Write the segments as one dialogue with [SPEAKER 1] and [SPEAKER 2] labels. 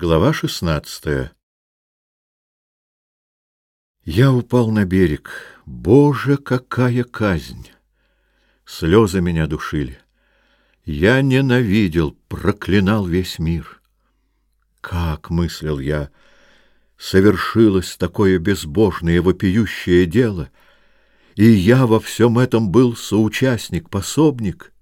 [SPEAKER 1] Глава шестнадцатая. Я упал на берег. Боже, какая казнь! Слезы меня душили. Я ненавидел, проклинал весь мир. Как, мыслил я, совершилось такое безбожное вопиющее дело, и я во всем этом был соучастник, пособник —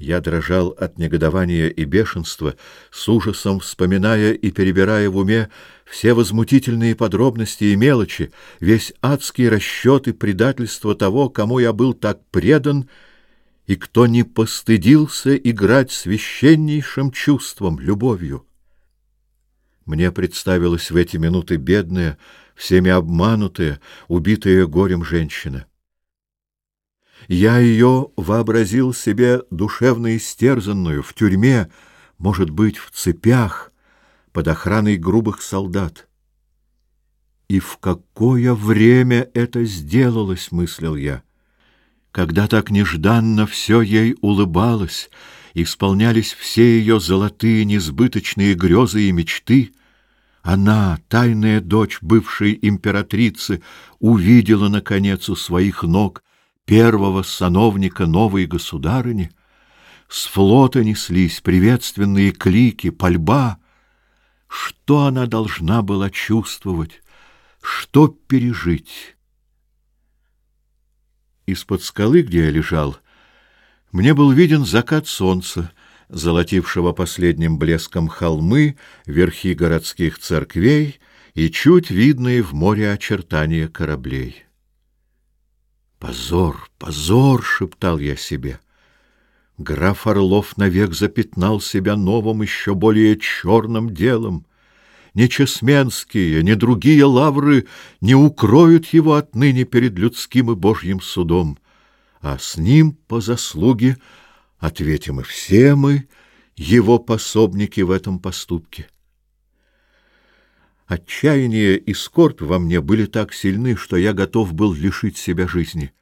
[SPEAKER 1] я дрожал от негодования и бешенства, с ужасом вспоминая и перебирая в уме все возмутительные подробности и мелочи, весь адский расчет и предательство того, кому я был так предан, и кто не постыдился играть священнейшим чувством, любовью. Мне представилась в эти минуты бедная, всеми обманутая, убитая горем женщина. Я ее вообразил себе душевно истерзанную в тюрьме, может быть, в цепях, под охраной грубых солдат. И в какое время это сделалось, мыслил я, когда так нежданно все ей улыбалось, исполнялись все ее золотые несбыточные грезы и мечты — она, тайная дочь бывшей императрицы, увидела, наконец, у своих ног первого сановника новой государыни, с флота неслись приветственные клики, пальба. Что она должна была чувствовать, что пережить? Из-под скалы, где я лежал, мне был виден закат солнца, золотившего последним блеском холмы, верхи городских церквей и чуть видные в море очертания кораблей. Позор, позор, шептал я себе. Граф Орлов навек запятнал себя новым еще более черным делом. Ни чесменские, ни другие лавры не укроют его отныне перед людским и божьим судом, а с ним по заслуге ответим и все мы, его пособники в этом поступке. Отчаяние и скорбь во мне были так сильны, что я готов был лишить себя жизни.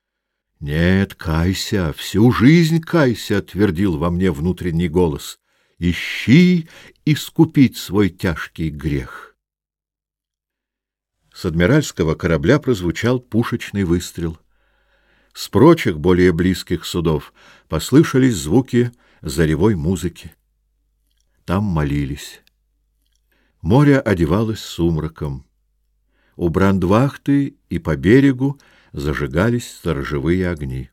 [SPEAKER 1] — Нет, кайся, всю жизнь кайся, — твердил во мне внутренний голос. — Ищи искупить свой тяжкий грех. С адмиральского корабля прозвучал пушечный выстрел. С прочих, более близких судов послышались звуки заревой музыки. Там молились. Море одевалось сумраком. У брандвахты и по берегу зажигались сторожевые огни.